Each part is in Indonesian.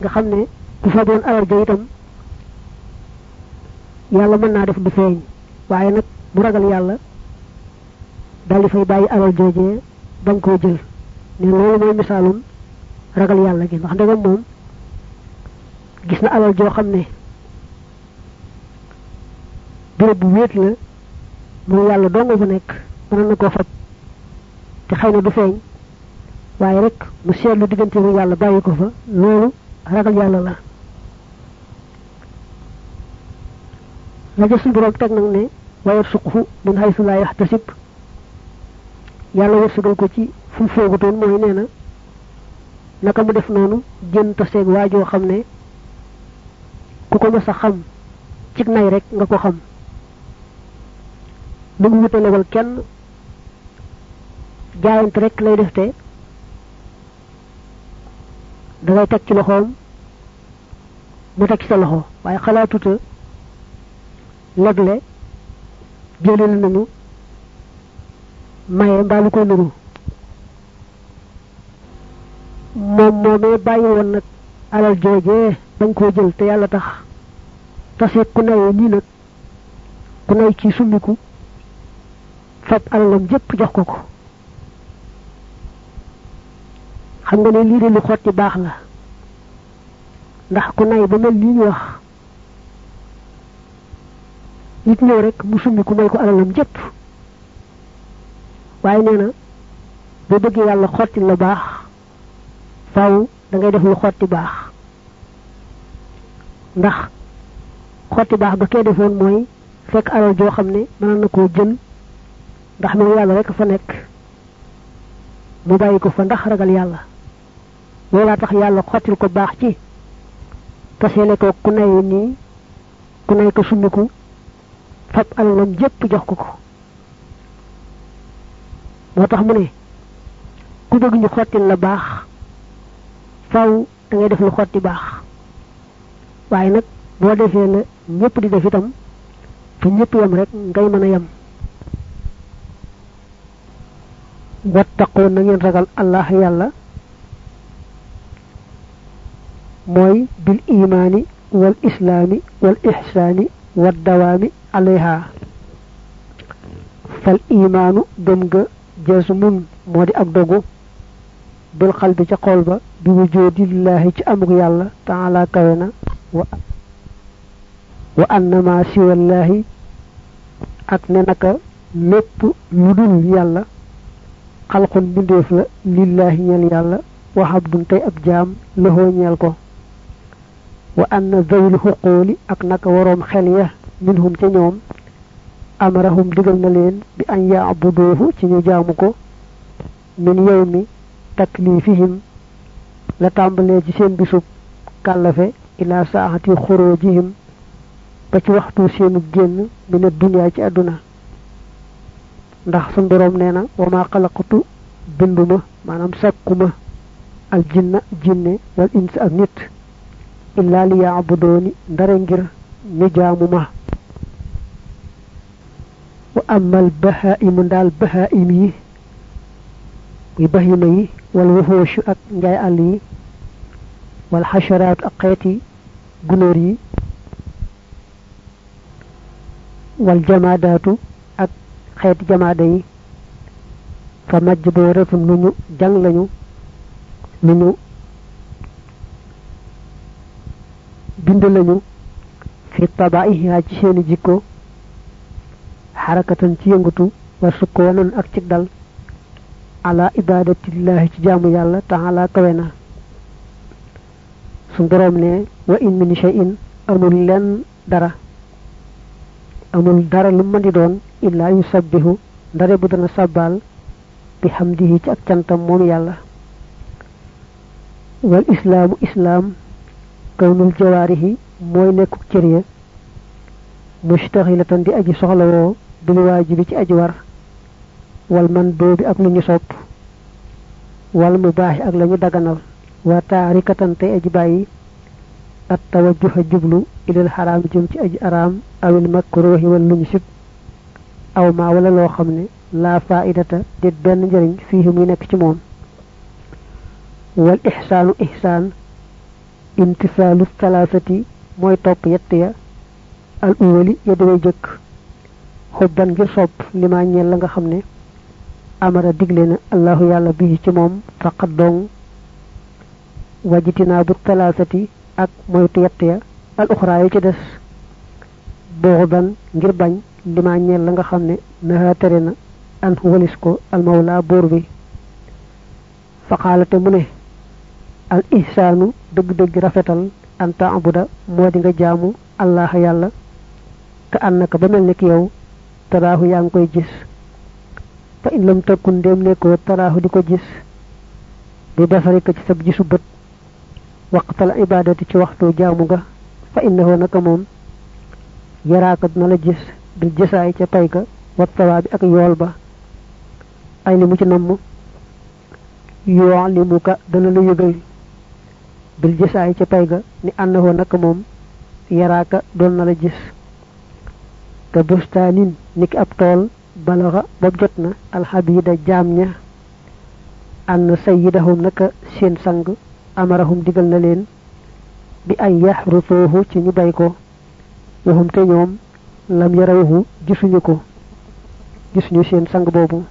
nga xam ne bu fa doon alal ja itam yàlla mën naa def du feeñ. Waaye nag bu ragal yàlla daal di fay bàyyi alal joojee bañ koo jël. Ne loolu mooy misaalum ragal yàlla gi. Ndax ndegam moom gis na alal joo xam ne bu wéet la moom yàlla doo nga fa nekk mën na koo fab te xëy du feeñ. Waaye rek mu seetlu diggante mu yàlla bàyyi ko fa loolu ragal yàlla la la ca suñu borom teg ne wayar suqufu min haysu laa yaxtasib yàlla wërsëgal ko ci fu foogutoon mooy nee na naka mu def noonu jën taseeg waajoo xam ne. Ku ko mës xam cig nay rek nga ko xam lu mu wutalewal kenn jaayante rek lay def te dangay teg ci loxoom mu teg ci sa loxo. Waaye xalaatuta leble jëlal nañu maye mbaa lu ko nuru. Moom moomee bàyyi woon nag alal joojee bañ koo jël te yàlla tax. Tase ku nayee nii nag ku nay ci summiku fab alalam jëpp jox ko ko xam nga ne lii de lu xotti baax la. ndax ku nay ba mel nii ñu wax. nit ñëw rek mu summiku may ko alalam jëpp. waaye nee na boo bëggee yàlla xotti la baax faaw da ngay def lu xotti baax. ndax xotti baax ba kee defoon mooy fekk alal joo xam ne mën na koo jël ndax moom yàlla rek fa nekk. mu bàyyi ko fa ndax ragal yàlla loolaa tax yàlla xottil ko baax ci. Taseele ko ku nay nii ku nay ko summiku fab alalam jëpp jox ko ko. Moo tax mu ne ku bëgg ñu xottil la baax faw da ngay def lu xotti baax. Waaye nag boo defee la ñëpp di def itam fu ñëpp yem rek ngay mën a yem. Wattaqoo na ngeen ragal allah yàlla mooy bil imaani wal islaami wal ihsaani wad dawaami alayha. Fal imaanu gëm ga jasmun moo di ak dogu. Bil xal bi ca xol ba bi wujoodillaahi ci amuk yàlla taala kawe na. Wa annama siwallaahi ak ne naka lépp lu dul yàlla. Xalqun bindeef la lillaahi ñeel yàlla. Wa abdun tey ab jaam lëxoo ñeel ko وأن ذوي الحقول أكنك وروم خلية منهم تنيوم. أمرهم دقلنا لين بأن يعبدوه تنيو جامكو. من يوم تكليفهم لتعمل جسين بسوب كالفة إلى ساعة خروجهم. بك وقت سين الجن من الدنيا تأدنا ndaxsun borom neena wama qalaqtu binduma manam sakuma al jinna jinne wal insa ak illa li yaabudooni ndare ngir ñu jaamu ma wa amal bahaimu ndaal bahaim yi muy bahima yi wal wuxooshu ak njaay àll yi wal xasharaatu ak xeeti gunóor yi wal jamaadaatu ak xeeti jamaada yi fa majj boo retun lu ñu jàng lañu lu ñu bind lañu fi tabaiha ci seeni jikko xarakatan ci yëngatu sukkoonan ak ci dal ala ibadatillahi ci jaamu yàlla taala kawe na. Su boroom ne wa in min shay'in amul lenn dara amul dara lu mën di doon illaa yusabbihu ndare bu dana sàbbaal bi hamdihi ci ak cantam moom yàlla. Wal islaamu islaam كون الجواره موي نيكو تيريا مشتغله دي أجي سخلاو دي واجبي تي أجي وار والمن دوبي اك نيو سوب والمباح اك لاني دغانال وتاركتن تي أجي باي. التوجه جبلو إلى الحرام جيم تي أجي أرام. أو المكروه والمنشد أو ما ولا لو خمني لا فائدة دي بن جيرين فيه مي نيك تي موم والإحسان إحسان. Intisaalu salaasati mooy topp yett ya al uwali ya daway jëkk xubban ngir sopp li ma ñeel la nga xam amara digle na allahu yàlla bii ci moom faqat dong wajitinaa bu talaasati ak moytu yett ya al uxraa yi ci des booxudan ngir bañ li ma ñeel nga xam ne naxa tere na an walis ko al mawla buur bi faqaalate mu ne al ihsaanu dëgg-dëgg rafetal an taabuda moo di nga jaamu allah yàlla ka annaka ba mel ni ki yow taraahu yaa ngi koy gis. Fa in lam takkun ndéem nekkoo taraahu di ko gis. Bi basarika ci sab gisu bët. Waqtal ibadati ci waxtu jaamu ga fa innahu naka moom yaraaka dina la gis bil jësaay ca pay ga wat sawaabi ak yool ba. Ay li mu ci namm yoo li mu ka dana la yëgal bil jësaay ca pay ga ni ànnahu naka moom yaraaka doon na la gis. Te bustaanin niki ab tool balaxa bob jot na alxabida jaam ña ànn sayidahum naka seen sang amarahum digal na leen bi ay yaxrusoohu ci ñu bay ko. Waxum te ñoom lam yarawhu gisuñu ko gisuñu seen sang boobu.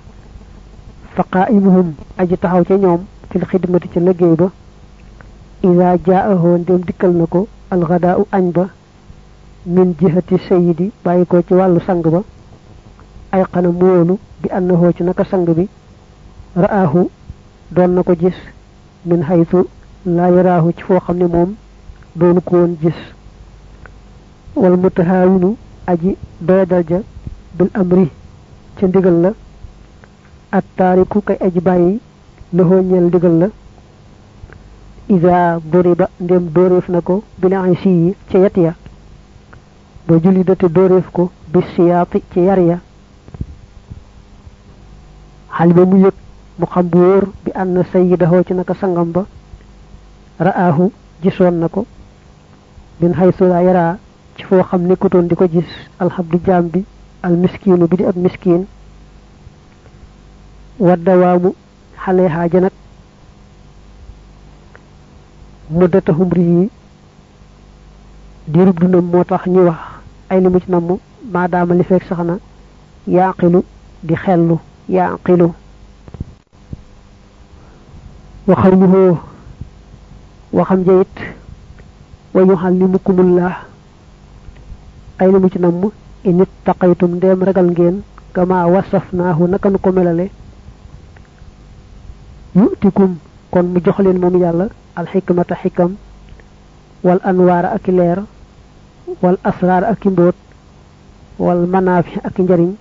Fa qaa'imuhum aji taxaw ca ñoom fil xidmati ca liggéey ba ida jaahoo ndem dikkal na ko min jihati sayidi bàyyi ko ci wàllu sang ba ay xana muwoonu bi annahoo ci naka sang bi ra'aahu doon na ko gis min haytu laa yaraahu ci foo xam ne moom doonu ko woon aji doyadal ja bil amri ca ndigal la at taariku kay aji bàyyi loxoo ñeel ndigal la ida duriba ndem dóoreef na ko bil ansi yi ca yet ya julli dóoreef ko bi siyaati ci yar ya xal ba mu yëg mu xam bu bi ànd sayidahoo ci naka sangam ba ra'aahu gisoon na ko. Bin xaysu laa yaraa ci foo xam nekkutoon di ko gis alxabdu jaam bi al miskiinu bi di ab muddata humri yi diirub dundam moo tax ñuy wax ay li mu ci namm maadaama li fekk sax na yaaqilu di xellu yaaqilu. Waxawluhoo waxam ja it wa yuxallimukumullah ay li mu ci namm init taqaytum ndeem ragal ngeen kama wasafnaahu naka nu ko melale? Yu'tikum kon mu jox leen moom yàlla alxikmata xikam wal anwaara ak leer wal asraar ak mbóot wal manaafi ak njariñ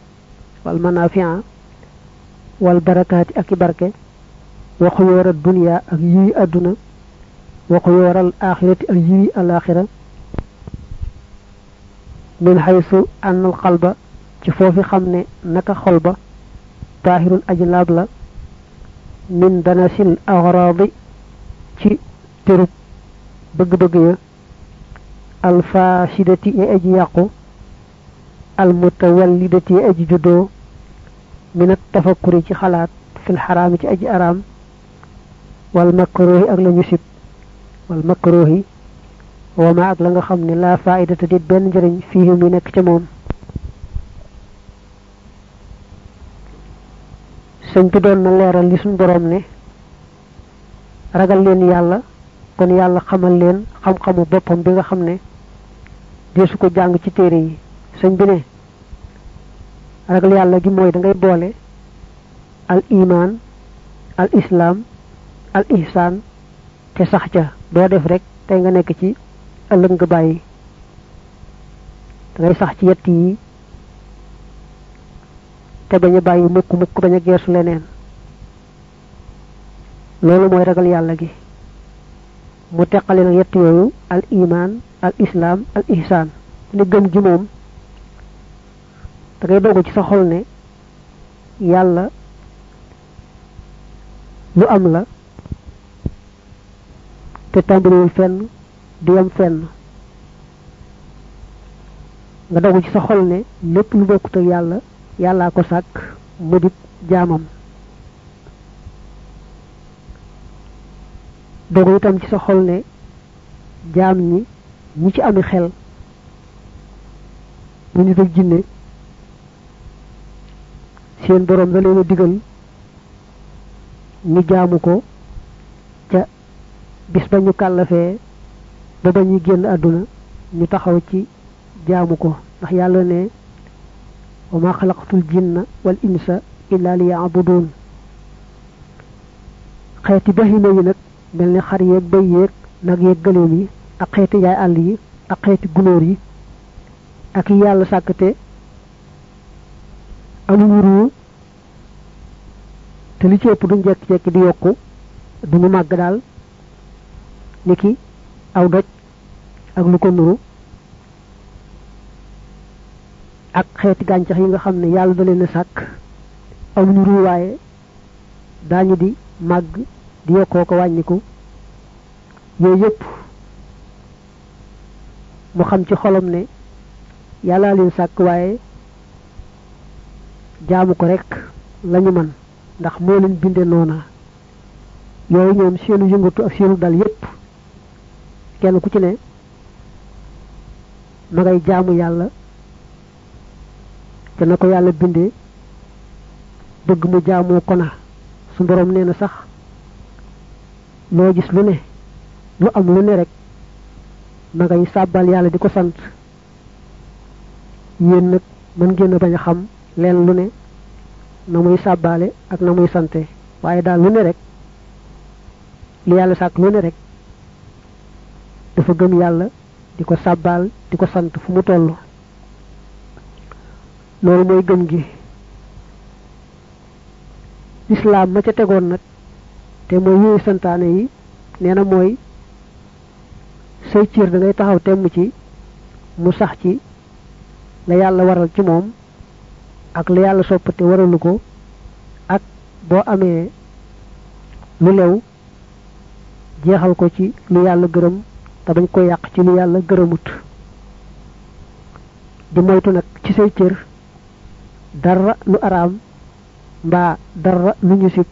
wal manafia wal barakaati ak barke waxu yooral dunya ak yiwi àdduna waxu yooral axirati ak yiwi alaxira min xaysu ànn al xalba ci foofi xam ne naka xol ba taahirun aji la من دنس الأغراض تي ترب بغ بغي الفاشدة أجي يقو المتولدة أجي جدو من التفكر تي خلات في الحرام تي أجي أرام والمكروه أغلى يسب والمكروه وما أغلى خمني لا فائدة تجد بنجرين فيه منك تموم sëñ bi doon na leeral li suñ boroom ne ragal leen yàlla kon yàlla xamal leen xam-xamu boppam bi nga xam ne deesu ko jàng ci téere yi. Sëñ bi ne ragal yàlla gi mooy da ngay boole al iman al islam al ihsaan te sax ca. Doo def rek tey nga nekk ci ëllëg nga bàyyi. Da ngay sax ci yett yi te bañ a bàyyi mukk mukk bañ a geesu leneen. Loolu mooy ragal yàlla gi. Mu teqale nag yett yooyu al iman al islam al ihsaan. Ne gëm gi moom da ngay dogu ci sa xol ne yàlla lu am la te fenn du yam fenn. Nga dogu ci sa xol ne lépp lu yàlla yàllaa ko sàkk mu di jaamam. Dogu itam ci sa xol ne jaam ñi ñi ci ami xel bu ñu ak jinne seen boroom da leen a digal ñu jaamu ko ca bis ba ñu kàllafee ba ba ñuy génn àdduna ñu taxaw ci jaamu ko. Ndax yàlla ne وما خلقت الجن والإنس إلا ليعبدون. خيت بهيمي نك ملني خري بييك نك يغلومي اخيت جاي علي اخيت غلوري أك يالا ساكتي ام نورو تلي تي جيك دي يوكو دونو ماغ دال نيكي أو دوج أك لوكو نورو. Ak xeeti gàncax yi nga xam ne yàlla da leen a sàkk. amuñu ruu waaye daañu di màgg di yokkoo ko wàññiku. yooyu yëpp mu xam ci xolam ne yàllaa leen sàkk waaye jaamu ko rek lañu man. ndax moo leen binde noona. yooyu ñoom seenu yëngatu ak seenu dal yépp kenn ku ci ne ma ngay jaamu yàlla te na ko yàlla bindee bëgg mu jaamoo ko na. Su borom nee sax loo gis lu ne lu am lu ne rek ma ngay sàbbal yàlla di ko sant. Yéen nag mën ngeen a bañ a xam leen lu ne na muy sàbbaale ak na muy sante. Waaye daal lu ne rek li lu ne rek dafa gëm di ko di sant fu mu toll loolu mooy gëm gi. Islaam ma ca tegoon nag te mooy yooyu santaane yi nee na mooy say ciir da ngay taxaw temm ci mu sax ci la yàlla waral ci moom ak la yàlla soppate waralu ko ak boo amee lu lew jeexal ko ci lu yàlla gërëm te bañ ko yàq ci lu yàlla gërëmut. Di moytu ci dara lu araam mbaa dara lu ñu sib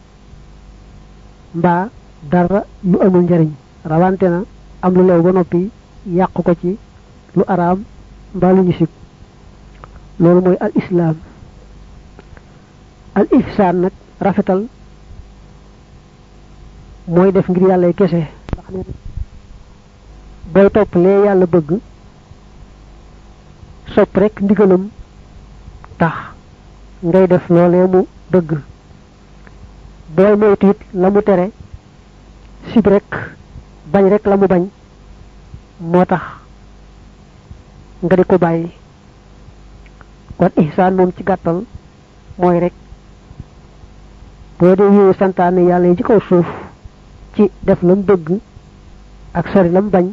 mbaa dara lu amul njariñ. Rawante na am lu lew ba noppi yàq ko ci lu araam mbaa lu ñu sib. Loolu al islaam. Al ihsaan nag rafetal mooy def ngir yàlla kese. Ndax ne booy topp lee yàlla bëgg rek ndigalam tax ngay def loolee mu bëgg booy moytu it la mu tere sib rek bañ rek la mu bañ moo tax nga di ko bàyyi kon ihsaan moom ci gàttal mooy rek boo dee yooyu santaane yàlla yi ci kaw suuf ci def lam bëgg ak sori lam bañ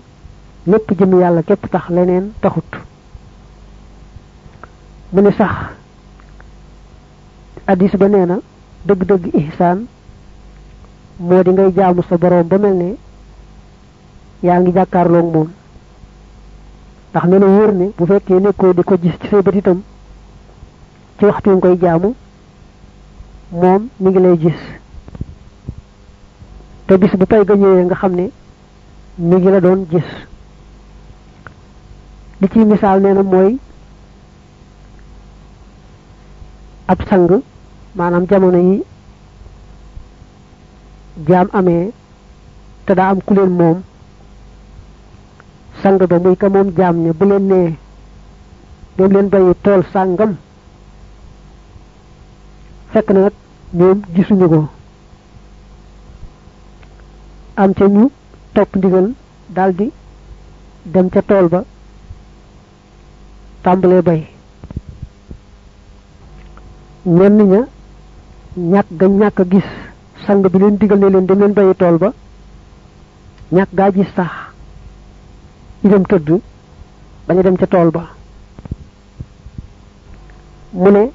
lépp jëm yàlla képp tax leneen taxut. Mu ne sax addis ba nee na dëgg-dëgg ihsaan moo di ngay jaamu sa boroom ba mel ne yaa ngi jàkkaarloog moom. Ndax ne na wóor ne bu fekkee di ko gis ci say bët ci waxtu nga jaamu moom mi ngi lay gis. Te bis bu pay ga ñëwee nga xam mi ngi la doon gis. Li ci misaal nee ab sang maanaam jamono yi jaam amee te daa am ku leen moom sang ba muy ka moom jaam ne bu leen nee dem leen bayi tool sàngam. Fekk na ñoom ko. Am ca ñu topp ndigal daldi dem ca tool ba tàmbalee bay. Ñenn ña ñàkk ga a gis sang bi leen digal ne leen dem leen bayi tool ba ñàkk gaa gis sax ñu dem tëdd baña dem ca tool ba. mu ne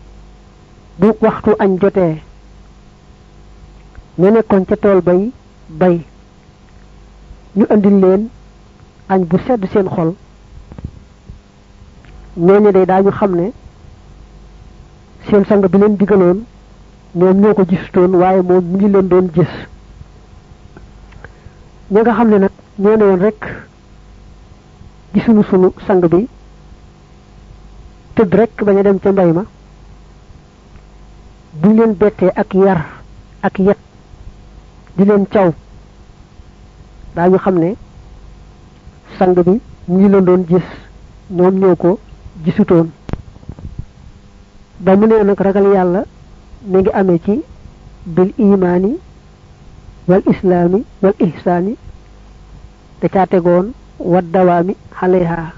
bu waxtu añ jotee ñu nekkoon ca tool bay bay ñu andil leen añ bu sedd seen xol. ñooñu day daañu xam ne seen sang bi leen digaloon ñoom ñoo ko gisutoon waaye moom mu ngi leen doon gis. ñi nga xam ne nag ñoo ne rek gisunu sunu sang bi tëdd rek bañ a dem ca mbay ma. buñ leen bettee ak yar ak yet di leen caw daañu xam ne sang bi ñi la doon gis ñoom ñoo ko gisutoon. ba mu nag ragal yàlla mi ngi amee ci bil imaani wal islaami wal ihsaani da caa tegoon wa dawaami xaleha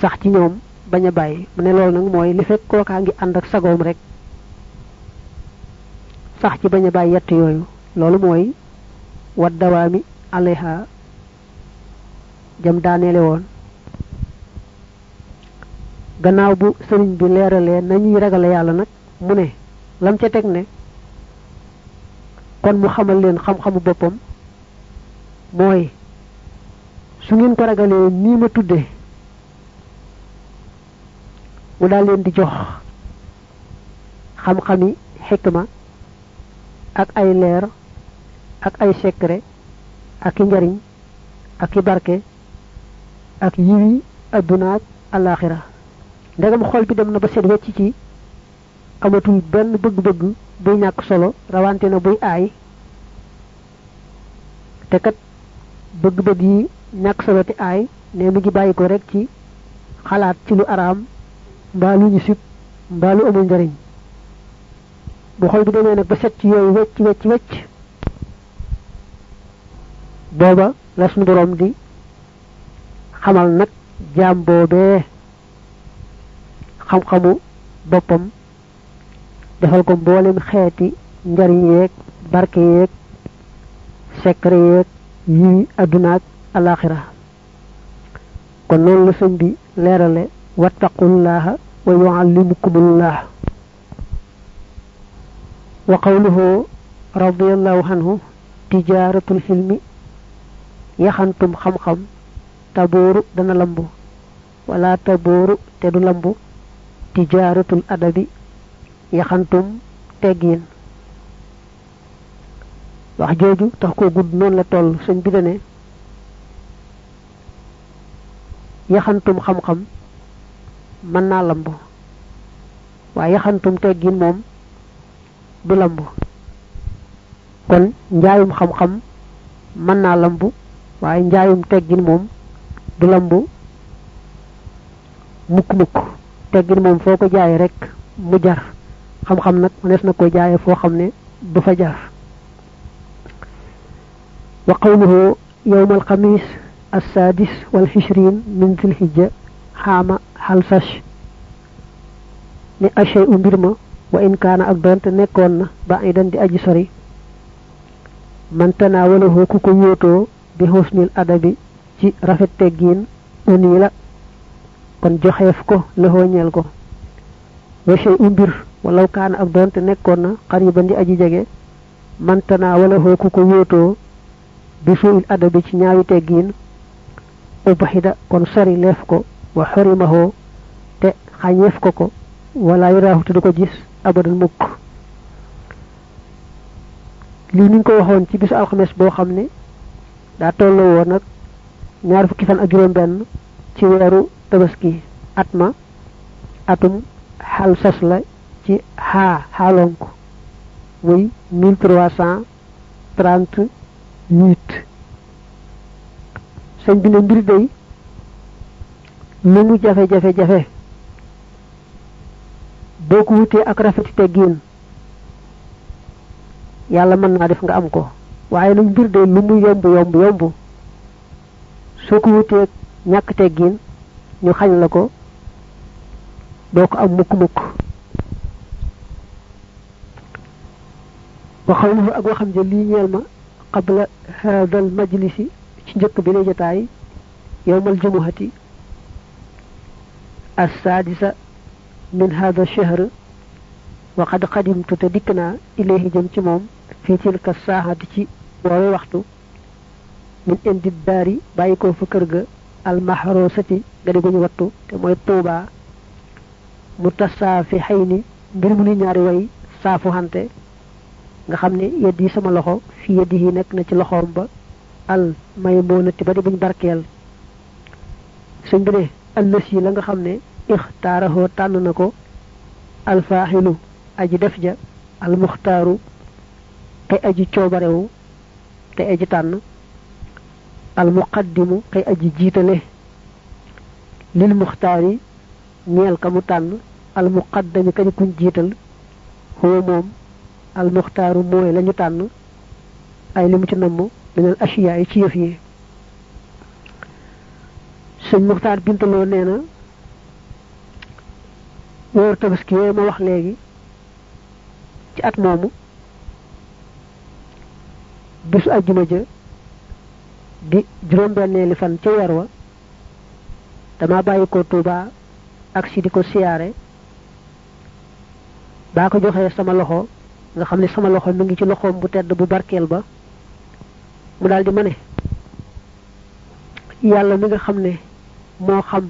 sax ci ñoom bañ a bàyyi. Mu ne loolu nag mooy li fekk kookaa ngi ànd ak sagoom rek. Sax ci bañ a bàyyi yett yooyu. Loolu mooy wa dawaami alayha jam daaneele woon gannaaw bu sëriñ bi leeralee nañuy ragale yàlla nag mu ne lam ca teg ne kon mu xamal leen xam-xamu boppam mooy su ngeen ko ragalee nii ma tudde mu daal leen di jox xam-xami xikma ak ay leer ak ay secret ak i njariñ ak i barke ak yiwi adduna ak alaxira ndegam xol bi dem na ba seet wecc ci. Amatul benn bëgg-bëgg buy ñàkk solo rawante na buy aay. Te kat bëgg-bëgg yi ñàkk solo te aay ne mi ngi bàyyi ko rek ci xalaat ci lu araam mbaa lu ñu sib mbaa lu amul njariñ. Bu xol bi demee nag ba set ci yooyu wecc wecc wecc. Booba la suñu borom di xamal nag jaam xam-xamu boppam defal ko mboolem xeeti njariñ yeeg barke yeeg secret yeeg yi addunaak alaxira kon noonu la sëñ bi leerale wattaqullaha wa yuallimukumullah wa qawluhu radiyallahu anhu tijaratul hilmi yaxantum xam-xam tabooru dana lambu wala tabooru te du lambu tijaratul adabi yaxantum teggiin wax jooju tax ko gudd noonu la toll sëñ bi dane yaxantum xam-xam mën naa lamb waaye yaxantum teggiin moom du lamb. Kon njaayum xam-xam mën naa lamb waaye njaayum teggin moom du lamb mukk-mukk teggin moom foo ko jaayee rek mu jar xam-xam nag mënees na ko jaayee foo xam ne du fa jar wa qawluhu yowma alxamis السادس والعشرين من ذي الحجة حام حلسش ni ashay mbirma wa in kana ak donte nekkon na ba di aji sori man tanawalahu ku ko bi husnil adabi ci rafet teggin uni la kon joxeef ko lehoo ñeel ko. Wa shay mbir walaw kana ak donte nekkon na di aji jege man tanawalahu ku ko yoto bi suul adabi ci ñaawi teggin ubahida kon sori leef ko wa hurimahu te xañeef ko ko wala yuraahu te du ko gis abadan mukk. Ni ko waxoon ci bisu alxames ne daa tolloo woon ñaar fukki fan ak benn ci weeru tabaski at ma atum xal sas la ci xaa xaalonk muy mille trois cent trente huit sëñ bi ne mbir day lu mu jafe-jafe-jafe boo ko wutee ak rafeti teggin yàlla mën naa def nga am ko. Waaye nag mbir de lu mu yomb yomb yomb. Soo wutee ñàkk teggin ñu xañ la ko doo ko am mukk mukk waxawluhu ak waxam ja lii ñeel ma qabla hadal majlisi ci njëkk bi lay jotaay yowmal jumuhati السادسة من هذا الشهر وقد قدمت تدكنا إليه جمتموم في تلك الساعة تي ووي وقت من عند الدار بايكو فكرغ al mahrusati gani guñu wattu te moy tuba mutasafihaini bir mu ni ñaari way safu hante nga xamne yedi sama loxo fi yeddi nak na ci loxom ba al maymunati ba di buñ barkel suñ bi ne allasi la nga xamne ikhtaraho tan nako al fahilu aji def ja al mukhtaru te aji ciobarewu te aji tan tànn almuqaddimu kay aji jiitale lil muxtaari ñeel ka mu tànn almuqaddami kañu kuñ jiital huwa moom almuxtaaru mooy lañu tànn ay li mu ci namm minal ashiyaa yi ci yëf yi. Sëñ muxtaar bintaloo nee na wóor tabaski yooyu ma wax léegi ci at moomu bisu ajjuma ja di juróom-benneeli fan ca weer wa. Dama bàyyi ko Tuuba ak si di ko siyaare. Baa ko joxee sama loxo nga xam ne sama loxo mi ngi ci loxoom bu tedd bu barkeel ba. Mu daal di ma mi nga xam ne xam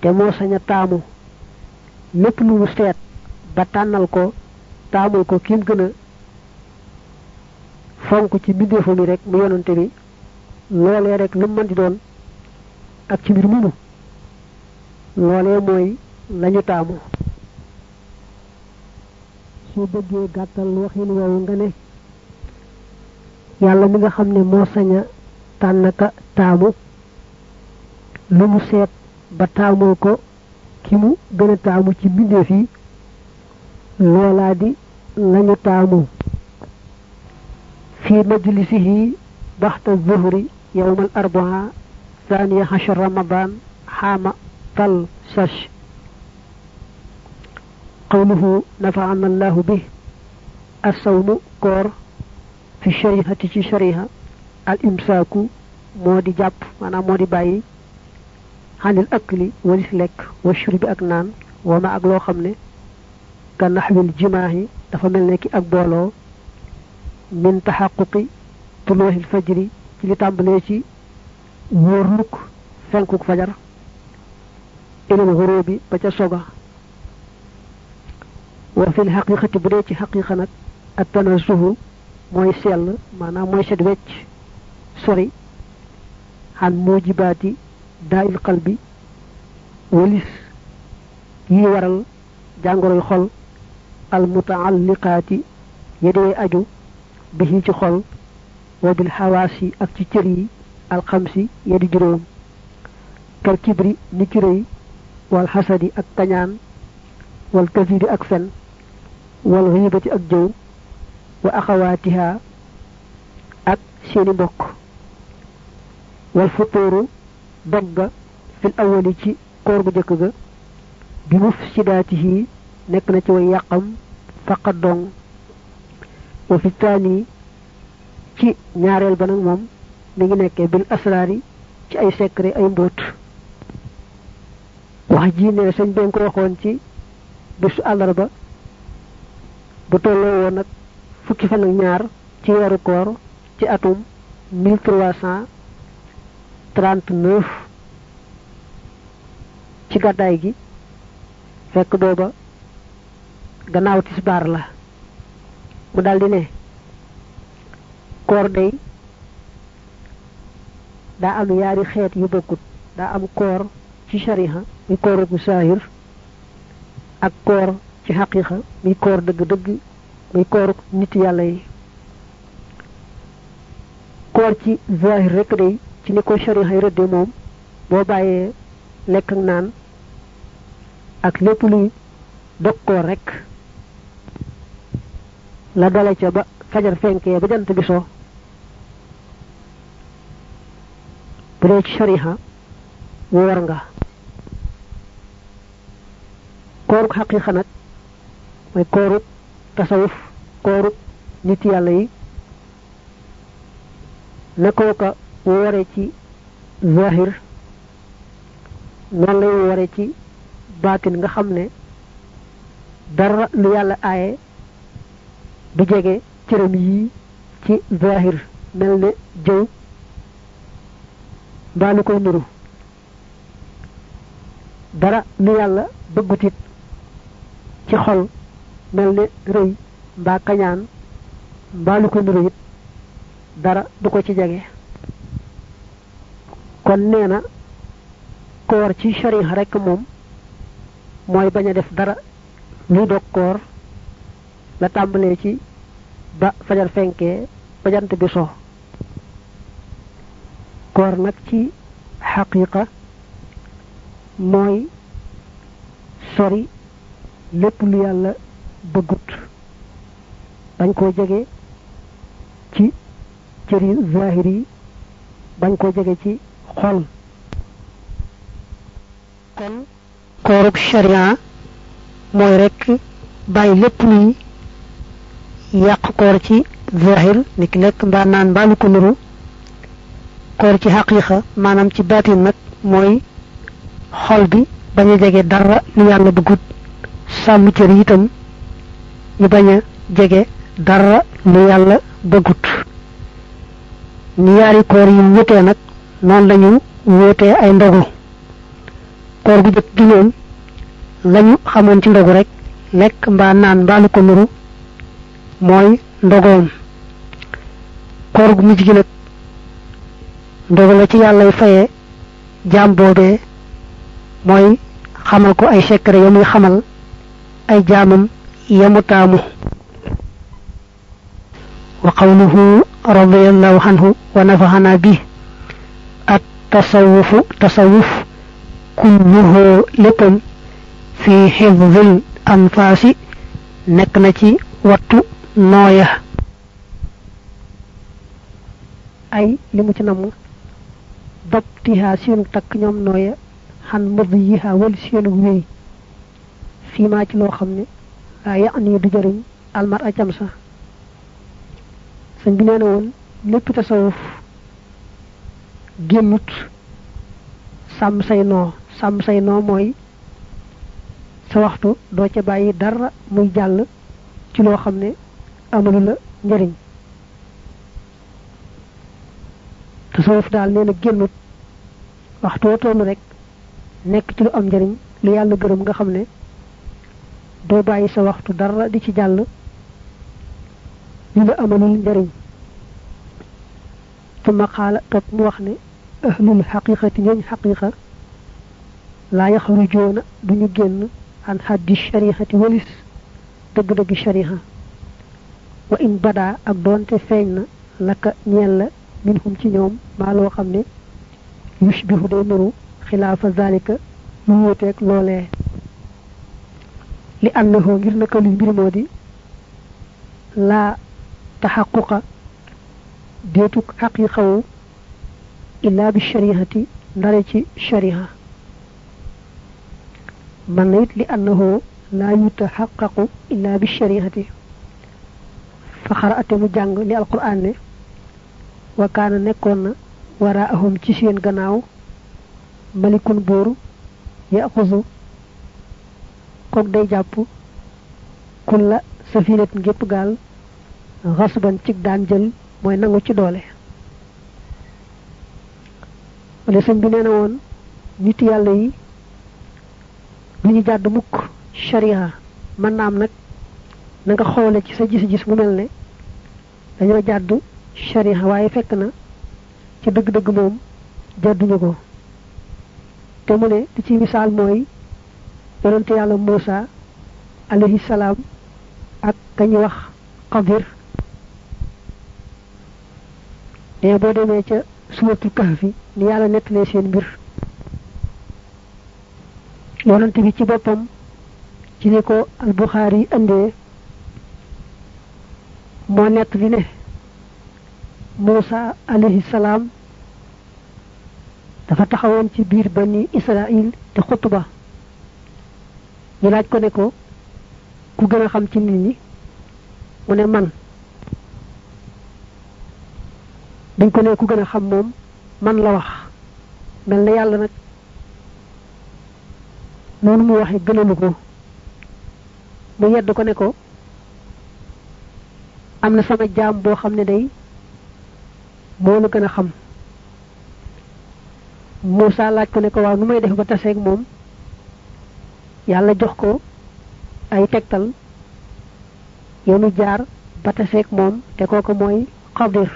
te moo sañ a taamu lépp lu mu seet ba tànnal ko taamul ko kim gën fonk ci mbindeefu mi rek mu yonante bi. Loolee rek lu mën di doon ak ci mbir mumu loolee mooy lañu taamu. Soo bëggee gàttal waxin woowu nga ne yàlla mi nga xam ne moo sañ a lu mu seet ba taamul ko ki mu gën ci mbindeef loolaa di lañu majlisihi baxta zuhri yowma al arbaa ثانية عشر رمضان حام طل شش. قوله نفعنا الله به الصوم كور في الشريعة في شريعة الإمساك مودي جاب أنا مودي باي عن الأكل والفلك والشرب أكنان وما أقلو خمني كان نحو الجماع دفا ملنكي أكبولو من تحقق طلوع الفجر كي تامبليتي وورنوك فنكوك فجر إلى الغروب با وفي الحقيقة بريتي حقيقه نك التنزه موي سيل مانا موي شد ويتش سوري عن موجبات داء القلب وليس كي ورال جانغور الخول المتعلقات يدي اجو bihi ci xol wa bil xawaasi ak ci cër yi alxamsi yedi juróom kal kibri ni ki rëy wal xasadi ak kañaan wal kasidi ak fen wal xiibati ak jëw wa axawaatiha ak seeni mbokk wal futóoru dog ga fil awali ci koor gu jëkk ga bi muf sidaatihi nekk na ci way yàqam faqat dong wa fi taani ci ñaareel ba moom mi ngi nekkee bil asraari ci ay secret ay mbóot. Wax ji ne sëñ ben ko waxoon ci bisu àllarba bu tolloo woon nag fukki fan ak ñaar ci weeru koor ci atum 1339 ci gàddaay gi fekk booba gannaaw tisbaar la mu daldi ne koor day daa am yaari xeet yu bokkut. Daa am koor ci shariha muy koor gu saahir ak koor ci xaqiiqa muy koor dëgg-dëgg muy koor nit yàlla yi. Koor ci zahir rekk day ci ni ko shariha yi rëdde moom boo bàyyee lekk ak naan ak lépp luy dog koor rek la dale ca ba fajar fenkee ba jant bi so bu ci shariha woor nga kooruk xaqiqa nag mooy kooruk tasawuf kooruk nit yàlla yi ci zahir noonu lay woore ci baatin nga ne dara lu du jege cëram yii ci zahir mel ne jëw mbaa koy nuru dara lu yàlla bëggutit ci xol mel ne rëy mbaa kañaan mbaa koy nuru dara du ko ci jege kon nee na koor ci sharia rek moom mooy bañ def dara luy dog koor la tàmbalee ci ba fajar fenkee ba jant bi so koor ci xaqiqa mooy sori lépp lu yàlla bëggut. Bañ koo jege ci zahir yi bañ koo jege ci xol. Kon koorub sharia mooy rekk bàyyi lépp luy yàq koor ci zahir ni ki lekk mbaa naan mbaa ko nuru. Koor ci xaqiiqa maanaam ci baatin nag mooy xol bi bañ a jege dara lu yàlla bëggut. Sàmm cër itam ñu bañ a jege dara lu yàlla bëggut. Ni yaari koor yi wutee nag noonu lañu wutee ay ndogu. Koor gu jëkk gi ñoom lañu xamoon ci ndogu rek lekk mbaa naan mbaa ko nuru. Mooy ndogoom koor gu mujj gi nag ndogu la ci yàllay faye jaam mooy xamal ko ay secret ya muy xamal ay jaamam yamu taamu wa qawluhu radiyallahu anhu wa nafaxana bi at tasawufu tasawuf kulluhu léppam fi xifdil anfaasi nekk na ci wattu nooya ay li mu ci namm dabtihaa seenu takk ñoom nooya xan mëdd yihaa wal seenu wéy fii maa ci loo xam ne laa du jëriñ almar a cam sa. Sëñ bi nee na woon lépp tasawuf génnut say noo sàmm say noo mooy sa waxtu doo ca bàyyi dara muy jàll ci loo xam ne amalu la njëriñ tasawuf daal nee na génnut. Waxtu woo toll rek nekk ci lu am njëriñ lu yàlla gërëm nga xam ne doo bàyyi sa waxtu dara di ci jàll. Li la amalul njëriñ tuma xaala toog mu wax ne ahlul xaqiqati ñooñ xaqiqa laa yaxrujoona duñu génn an xaddi sharihati walis dëgg-dëgg shariha wa in badaa ak doonte feeñ na laka ñeel la minhum ci ñoom maa loo xam ne yushbihu day nuru xilaafa zalika lu wuuteeg loolee. Li annahu ngir naka luy mbir moo di laa taxaquqa deetuk xaqiqawu illaa bi sharihati ndare ci shariha man na it li annahu laa yutaxaqaqu illaa bi sharihati fa xaraate mu jàng li alquran ne wa kaana nekkoon na waraahum ci seen gannaaw malikun bóoru yaxusu kook day jàpp kulla safinatin gépp gaal xasban cig daan jël mooy nangu ci doole. Wala sëñ bi nee na woon nit yàlla yi du ñu mukk sharia mën naa am nag na nga xoole ci sa gis-gis mu mel ne dañoo jàdd sharia waaye fekk na ci dëgg-dëgg moom jàdduñu ko. Te mu ne di ci misaal mooy yonente yàlla Muusa alayhi salaam ak kañu wax Xadir ne boo demee ca suuratul kahfi ni yàlla nettalee seen mbir. Yonente bi ci boppam ci ni ko al Buxaari andee moo nett li ne Muusa alayhi salaam dafa taxawoon ci biir bani Israil te xutba. Ñu laaj ko ne ko ku gën a xam ci nit ñi? Mu ne man. Dañ ko ne ku gën a xam moom man la wax. Mel na yàlla nag. Noonu mu waxe gënalu ko. Mu yedd ko ne ko am na sama jaam boo xam ne day moo la gën a xam. Moussa laaj ko ne ko waaw nu may def ba taseeg moom? Yàlla jox ko ay tegtal yoonu jaar ba taseeg moom te kooku mooy xadir.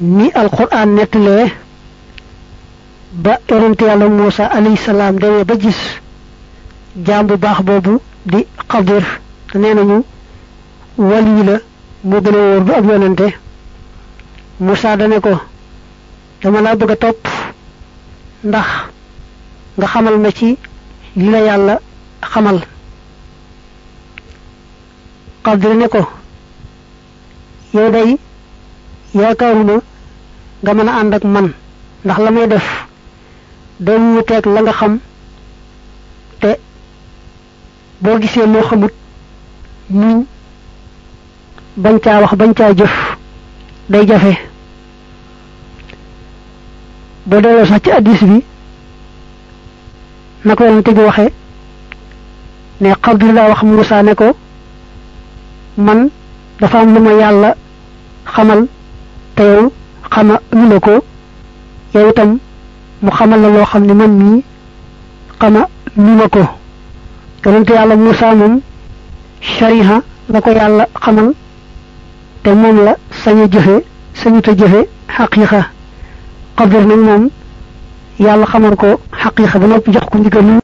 Ni alquran ba yonente yàlla Muusa alayhi salaam demee ba gis jaam bu baax boobu di xadir. Te nee nañu wali la moo gën du ab yonente. Muusa dane ko dama laa bëgg a topp ndax nga xamal ma ci li la xamal. Xadir ne ko yow day yaakaaruma nga mën a ànd ak man ndax la may def day wuteeg la nga xam te boo gisee loo xamut muñ bañ caa wax bañ caa jëf day jafe. Boo delloo sax ci addis bi na ko yonente bi waxe ne Xadir daa wax Muusaa ne ko man dafa am lu ma yàlla xamal te yow xama lu ko. Yow itam mu xamal la loo xam ne man mii xama nu ma ko. Yonente yàlla Muusaa moom shariha la ko yàlla xamal te moom la sañ a jëfe sañu te jëfe xaqiiqa Xadir nag moom yàlla xamal ko xaqiiqa ba noppi jox ko ndigal